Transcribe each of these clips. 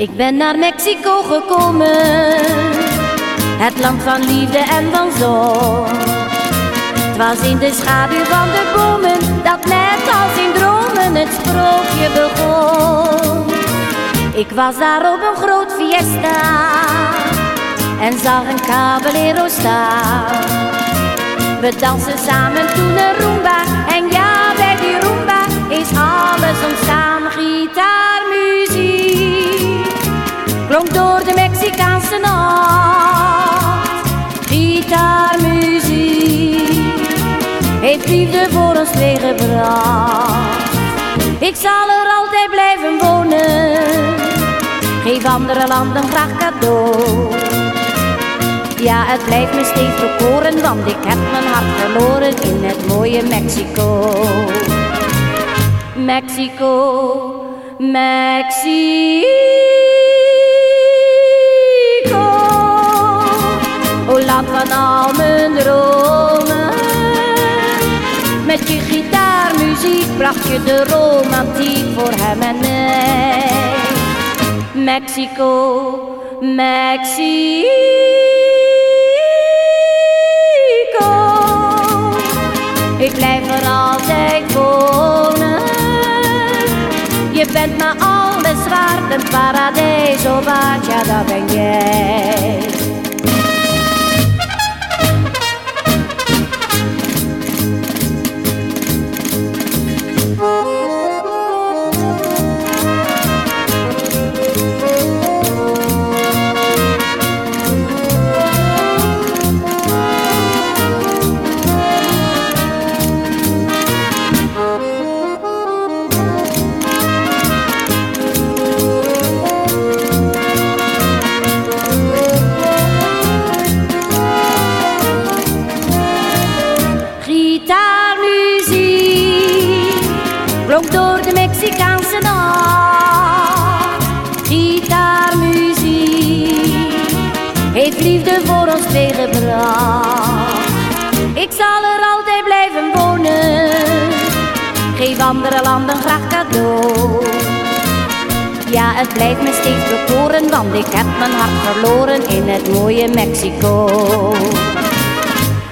Ik ben naar Mexico gekomen, het land van liefde en van zon. Het was in de schaduw van de bomen, dat net als in dromen het sprookje begon. Ik was daar op een groot fiesta en zag een caballero staan. We dansen samen toen een rumba en ja, liefde voor ons meegebracht. Ik zal er altijd blijven wonen, geef andere landen graag cadeau. Ja, het blijft me steeds bekoren, want ik heb mijn hart verloren in het mooie Mexico. Mexico, Mexico. Met je gitaarmuziek bracht je de romantiek voor hem en mij. Mexico, Mexico. Ik blijf er altijd wonen. Je bent me alles waard, een paradijs, oh wat, ja dat ben jij. Liefde voor ons meegebracht. Ik zal er altijd blijven wonen, geef andere landen graag cadeau. Ja, het blijft me steeds bekoren, want ik heb mijn hart verloren in het mooie Mexico.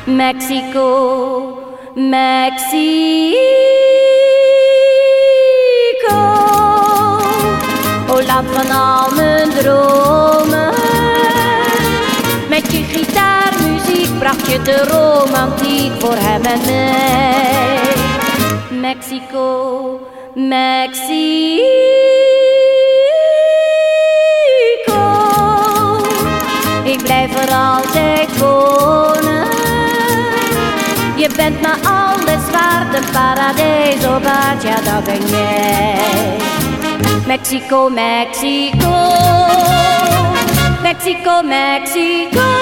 Mexico, Mexico. O land van Je gitaarmuziek bracht je de romantiek voor hem en mij. Mexico, Mexico. Ik blijf er altijd wonen. Je bent me alles waard, een paradijs, oh wat, ja dat ben jij. Mexico, Mexico, Mexico, Mexico.